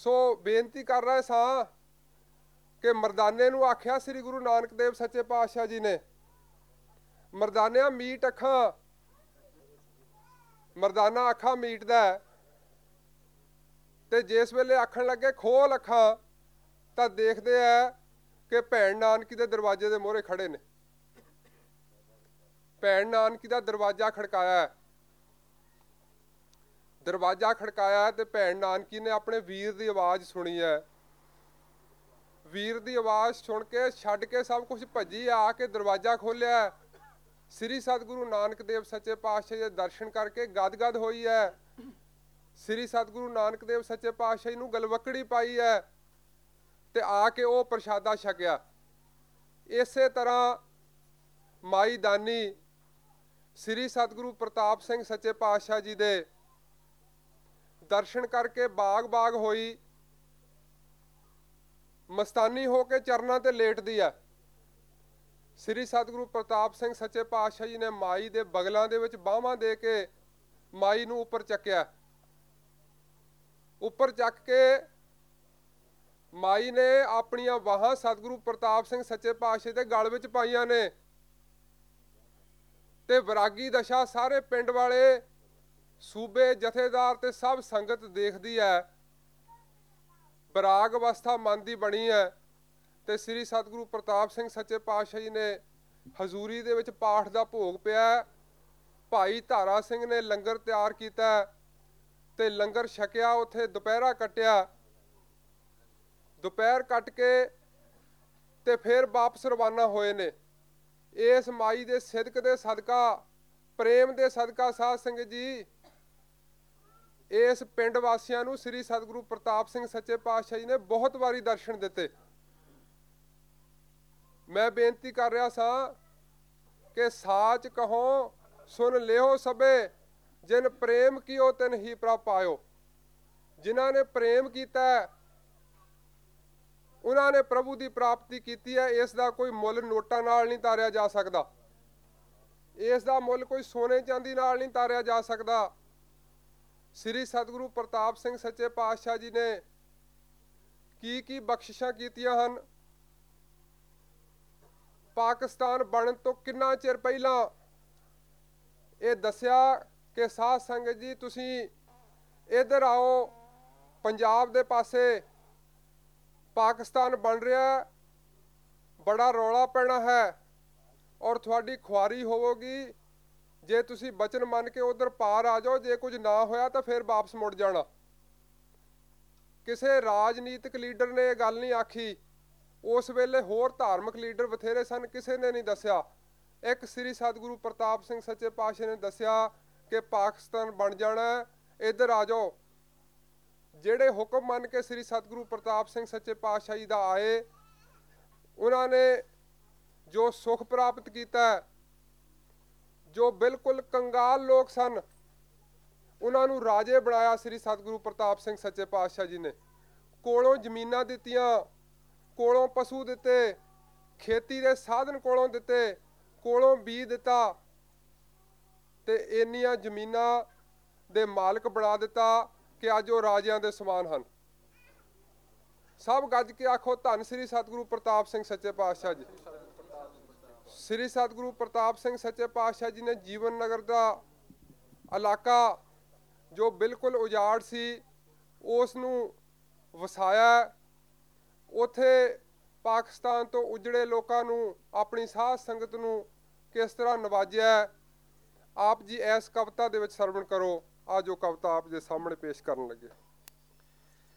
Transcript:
ਸੋ ਬੇਨਤੀ ਕਰ ਰਹੇ ਸਾਂ ਕਿ ਮਰਦਾਨੇ ਨੂੰ ਆਖਿਆ ਸ੍ਰੀ ਗੁਰੂ ਨਾਨਕ ਦੇਵ ਸੱਚੇ ਪਾਤਸ਼ਾਹ ਜੀ ਨੇ, ਮਰਦਾਨਿਆ ਮੀਟ ਅੱਖਾਂ, ਮਰਦਾਨਾ ਅੱਖਾਂ ਮੀਟ ਦਾ ਹੈ। ਤੇ ਜਿਸ ਵੇਲੇ ਆਖਣ ਲੱਗੇ ਖੋਲ ਅੱਖਾਂ, ਤਾਂ ਦੇਖਦੇ ਆ ਕਿ ਭੈਣ ਨਾਨਕੀ ਦੇ ਦਰਵਾਜ਼ੇ ਦੇ ਮੋਹਰੇ ਖੜੇ ਨੇ ਭੈਣ ਨਾਨਕੀ ਦਾ ਦਰਵਾਜ਼ਾ ਖੜਕਾਇਆ ਦਰਵਾਜ਼ਾ ਖੜਕਾਇਆ ਤੇ ਭੈਣ ਨਾਨਕੀ ਨੇ ਆਪਣੇ ਵੀਰ ਦੀ ਆਵਾਜ਼ ਸੁਣੀ ਹੈ। ਵੀਰ ਦੀ ਆਵਾਜ਼ ਸੁਣ ਕੇ, ਛੱਡ ਕੇ ਸਭ ਕੁਝ ਭੱਜੀ, ਆ ਕੇ ਦਰਵਾਜ਼ਾ ਖੋਲ੍ਹਿਆ। ਸ੍ਰੀ ਸਤਿਗੁਰੂ ਨਾਨਕ ਦੇਵ ਸੱਚੇ ਪਾਤਸ਼ਾਹ ਦੇ ਦਰਸ਼ਨ ਕਰਕੇ ਗਦਗਦ ਹੋਈ ਹੈ। ਸ੍ਰੀ ਸਤਿਗੁਰੂ ਨਾਨਕ ਦੇਵ ਸੱਚੇ ਪਾਤਸ਼ਾਹ ਜੀ ਨੂੰ ਗਲਵਕੜੀ ਪਾਈ ਹੈ ਤੇ ਆ ਕੇ ਉਹ ਪ੍ਰਸ਼ਾਦਾ ਛਕਿਆ। ਇਸੇ ਤਰ੍ਹਾਂ ਮਾਈ ਦਾਨੀ ਸ੍ਰੀ ਸਤਿਗੁਰੂ ਪ੍ਰਤਾਪ ਸਿੰਘ ਸੱਚੇ ਪਾਤਸ਼ਾਹ ਜੀ ਦੇ ਦਰਸ਼ਨ ਕਰਕੇ ਬਾਗ-ਬਾਗ ਹੋਈ। ਮਸਤਾਨੀ ਹੋ ਕੇ ਚਰਨਾਂ ਤੇ ਲੇਟਦੀ ਆ। ਸ੍ਰੀ ਸਤਿਗੁਰੂ ਪ੍ਰਤਾਪ ਸਿੰਘ ਸੱਚੇ ਪਾਤਸ਼ਾਹ ਜੀ ਨੇ ਮਾਈ ਦੇ ਬਗਲਾਂ ਦੇ ਵਿੱਚ ਬਾਹਾਂ ਦੇ ਕੇ ਮਾਈ ਨੂੰ ਉੱਪਰ ਚੱਕਿਆ। ਉੱਪਰ ਚੱਕ ਕੇ ਮਾਈ ਨੇ ਆਪਣੀਆਂ ਵਾਹਾਂ ਸਤਿਗੁਰੂ ਪ੍ਰਤਾਪ ਸਿੰਘ ਸੱਚੇ ਪਾਤਸ਼ਾਹ ਦੇ ਗਲ ਵਿੱਚ ਪਾਈਆਂ ਨੇ। ਤੇ ਵਿਰਾਗੀ ਦਸ਼ਾ ਸਾਰੇ ਪਿੰਡ ਵਾਲੇ ਸੂਬੇ ਜਥੇਦਾਰ ਤੇ ਸਭ ਸੰਗਤ ਦੇਖਦੀ ਹੈ ਬਰਾਗ ਅਵਸਥਾ ਮਨ ਦੀ ਬਣੀ ਹੈ ਤੇ ਸ੍ਰੀ ਸਤਿਗੁਰੂ ਪ੍ਰਤਾਪ ਸਿੰਘ ਸੱਚੇ ਪਾਤਸ਼ਾਹ ਜੀ ਨੇ ਹਜ਼ੂਰੀ ਦੇ ਵਿੱਚ ਪਾਠ ਦਾ ਭੋਗ ਪਿਆ। ਭਾਈ ਧਾਰਾ ਸਿੰਘ ਨੇ ਲੰਗਰ ਤਿਆਰ ਕੀਤਾ ਤੇ ਲੰਗਰ ਛਕਿਆ, ਉੱਥੇ ਦੁਪਹਿਰਾ ਕੱਟਿਆ। ਦੁਪਹਿਰ ਕੱਟ ਕੇ ਤੇ ਫਿਰ ਵਾਪਸ ਰਵਾਨਾ ਹੋਏ ਨੇ। ਇਸ ਮਾਈ ਦੇ ਸਿਦਕ ਦੇ ਸਦਕਾ, ਪ੍ਰੇਮ ਦੇ ਸਦਕਾ ਸਾਧ ਸੰਗਤ ਜੀ ਇਸ ਪਿੰਡ ਵਾਸੀਆਂ ਨੂੰ ਸ੍ਰੀ ਸਤਿਗੁਰੂ ਪ੍ਰਤਾਪ ਸਿੰਘ ਸੱਚੇ ਪਾਤਸ਼ਾਹ ਜੀ ਨੇ ਬਹੁਤ ਵਾਰੀ ਦਰਸ਼ਨ ਦਿੱਤੇ। ਮੈਂ ਬੇਨਤੀ ਕਰ ਰਿਹਾ ਸਾਂ ਕਿ ਸਾਚ ਕਹੋ, ਸੁਨ ਲਿਓ ਸਭੇ, ਜਿਨ ਪ੍ਰੇਮ ਕੀਓ ਤਿਨ ਹੀ ਪ੍ਰਭ ਜਿਨ੍ਹਾਂ ਨੇ ਪ੍ਰੇਮ ਕੀਤਾ ਉਹਨਾਂ ਨੇ ਪ੍ਰਭੂ ਦੀ ਪ੍ਰਾਪਤੀ ਕੀਤੀ ਹੈ, ਇਸ ਦਾ ਕੋਈ ਮੁੱਲ ਨੋਟਾਂ ਨਾਲ ਨਹੀਂ ਤਾਰਿਆ ਜਾ ਸਕਦਾ। ਇਸ ਦਾ ਮੁੱਲ ਕੋਈ ਸੋਨੇ ਚਾਂਦੀ ਨਾਲ ਨਹੀਂ ਤਾਰਿਆ ਜਾ ਸਕਦਾ। ਸ੍ਰੀ ਸਤਿਗੁਰੂ ਪ੍ਰਤਾਪ ਸਿੰਘ ਸੱਚੇ ਪਾਤਸ਼ਾਹ ਜੀ ਨੇ ਕੀ ਕੀ ਬਖਸ਼ਿਸ਼ਾਂ ਕੀਤੀਆਂ ਹਨ? ਪਾਕਿਸਤਾਨ ਬਣਨ ਤੋਂ ਕਿੰਨਾ ਚਿਰ ਪਹਿਲਾਂ ਇਹ ਦੱਸਿਆ ਕਿ ਸਾਧ ਸੰਗਤ ਜੀ, ਤੁਸੀਂ ਇੱਧਰ ਆਓ, ਪੰਜਾਬ ਦੇ ਪਾਸੇ ਪਾਕਿਸਤਾਨ ਬਣ ਰਿਹਾ ਬੜਾ ਰੌਲਾ ਪੈਣਾ ਹੈ ਔਰ ਤੁਹਾਡੀ ਖੁਆਰੀ ਹੋਵੇਗੀ। ਜੇ ਤੁਸੀਂ ਬਚਨ ਮੰਨ ਕੇ ਉਧਰ ਪਾਰ ਆ ਜਾਓ, ਜੇ ਕੁਝ ਨਾ ਹੋਇਆ ਤਾਂ ਫਿਰ ਵਾਪਸ ਮੁੜ ਜਾਣਾ। ਕਿਸੇ ਰਾਜਨੀਤਿਕ ਲੀਡਰ ਨੇ ਇਹ ਗੱਲ ਨਹੀਂ ਆਖੀ। ਉਸ ਵੇਲੇ ਹੋਰ ਧਾਰਮਿਕ ਲੀਡਰ ਬਥੇਰੇ ਸਨ, ਕਿਸੇ ਨੇ ਨਹੀਂ ਦੱਸਿਆ। ਇੱਕ ਸ੍ਰੀ ਸਤਿਗੁਰੂ ਪ੍ਰਤਾਪ ਸਿੰਘ ਸੱਚੇ ਪਾਤਸ਼ਾਹ ਨੇ ਦੱਸਿਆ ਕਿ ਪਾਕਿਸਤਾਨ ਬਣ ਜਾਣਾ ਇੱਧਰ ਆ ਜਾਓ। ਜਿਹੜੇ ਹੁਕਮ ਮੰਨ ਕੇ ਸ੍ਰੀ ਸਤਿਗੁਰੂ ਪ੍ਰਤਾਪ ਸਿੰਘ ਸੱਚੇ ਪਾਤਸ਼ਾਹ ਜੀ ਦਾ ਆਏ, ਉਹਨਾਂ ਨੇ ਜੋ ਸੁਖ ਪ੍ਰਾਪਤ ਕੀਤਾ ਜੋ ਬਿਲਕੁਲ ਕੰਗਾਲ ਲੋਕ ਸਨ, ਉਹਨਾਂ ਨੂੰ ਰਾਜੇ ਬਣਾਇਆ ਸ੍ਰੀ ਸਤਿਗੁਰੂ ਪ੍ਰਤਾਪ ਸਿੰਘ ਸੱਚੇ ਪਾਤਸ਼ਾਹ ਜੀ ਨੇ। ਕੋਲੋਂ ਜ਼ਮੀਨਾਂ ਦਿੱਤੀਆਂ, ਕੋਲੋਂ ਪਸ਼ੂ ਦਿੱਤੇ, ਖੇਤੀ ਦੇ ਸਾਧਨ ਕੋਲੋਂ ਦਿੱਤੇ, ਕੋਲੋਂ ਬੀਜ ਦਿੱਤਾ ਤੇ ਇੰਨੀਆਂ ਜ਼ਮੀਨਾਂ ਦੇ ਮਾਲਕ ਬਣਾ ਦਿੱਤਾ ਕਿ ਅੱਜ ਉਹ ਰਾਜਿਆਂ ਦੇ ਸਮਾਨ ਹਨ। ਸਭ ਗੱਜ ਕੇ ਆਖੋ, ਧੰਨ ਸ੍ਰੀ ਸਤਿਗੁਰੂ ਪ੍ਰਤਾਪ ਸਿੰਘ ਸੱਚੇ ਪਾਤਸ਼ਾਹ ਜੀ। ਸ੍ਰੀ ਸਤਿਗੁਰੂ ਪ੍ਰਤਾਪ ਸਿੰਘ ਸੱਚੇ ਪਾਤਸ਼ਾਹ ਜੀ ਨੇ ਜੀਵਨ ਨਗਰ ਦਾ ਇਲਾਕਾ ਜੋ ਬਿਲਕੁਲ ਉਜਾੜ ਸੀ, ਉਸ ਨੂੰ ਵਸਾਇਆ ਉਥੇ ਪਾਕਿਸਤਾਨ ਤੋਂ ਉਜੜੇ ਲੋਕਾਂ ਨੂੰ ਆਪਣੀ ਸਾਧ ਸੰਗਤ ਨੂੰ ਕਿਸ ਤਰ੍ਹਾਂ ਨਵਾਜਿਆ ਆਪ ਜੀ ਇਸ ਕਵਿਤਾ ਦੇ ਵਿੱਚ ਸਰਵਣ ਕਰੋ। ਆ ਜੋ ਕਵਿਤਾ ਆਪ ਦੇ ਸਾਹਮਣੇ ਪੇਸ਼ ਕਰਨ ਲੱਗੇ।